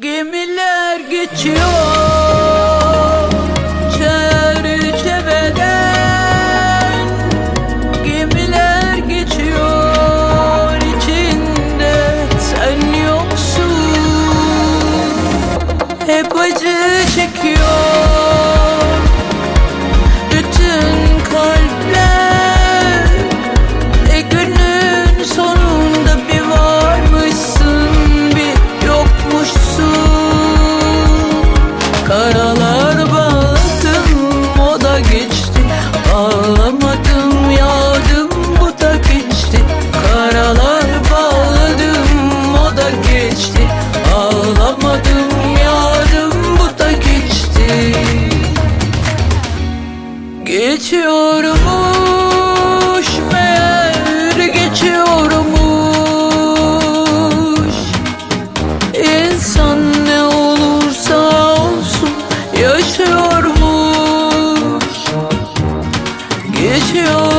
Gemiler geçiyor çerçeveden Gemiler geçiyor içinde sen yoksun. Hep acı geçti. Ağlamadım yarım bu da geçti. Geçiyormuş meğer geçiyormuş. İnsan ne olursa olsun yaşıyormuş. Geçiyor